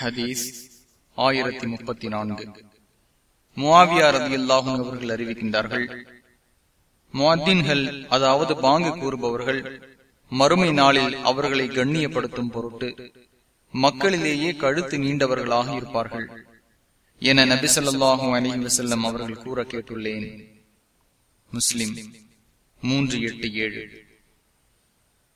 ஹதீஸ் ஆயிரத்தி முப்பத்தி நான்கு. முவாவியார் ரதி அவர்கள் அறிவிக்கின்றார்கள் முவாத்தின்கள் அதாவது பாங்கு கூறுபவர்கள் மறுமை நாளில் அவர்களை கண்ணியப்படுத்தும் பொருட்டு மக்களிலேயே கழுத்து நீண்டவர்களாக இருப்பார்கள் என நபி சொல்லாஹு அலி வசல்லம் அவர்கள் கூற கேட்டுள்ளேன். முஸ்லிம் மூன்று எட்டு ஏழு.